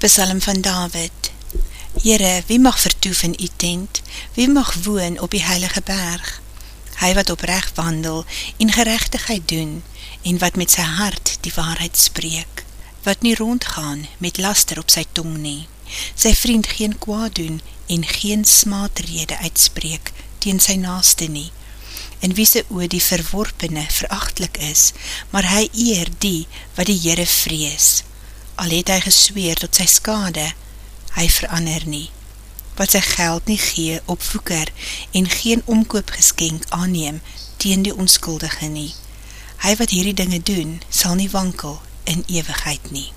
Besalm van David Heere, wie mag vertoef in die tent? Wie mag woon op die heilige berg? Hy wat oprecht wandel en gerechtigheid doen en wat met sy hart die waarheid spreek, wat nie rondgaan met laster op sy tong nie, sy vriend geen kwaad doen en geen smaatrede uitspreek teen sy naaste nie, en wie sy oor die verworpene verachtlik is, maar hy eer die wat die Heere vrees. Al het hy gesweer tot sy skade, hy verander nie, wat sy geld nie gee op voeker en geen omkoopgeskenk aanneem teen die onskuldige nie. Hy wat hierdie dinge doen, sal nie wankel in ewigheid nie.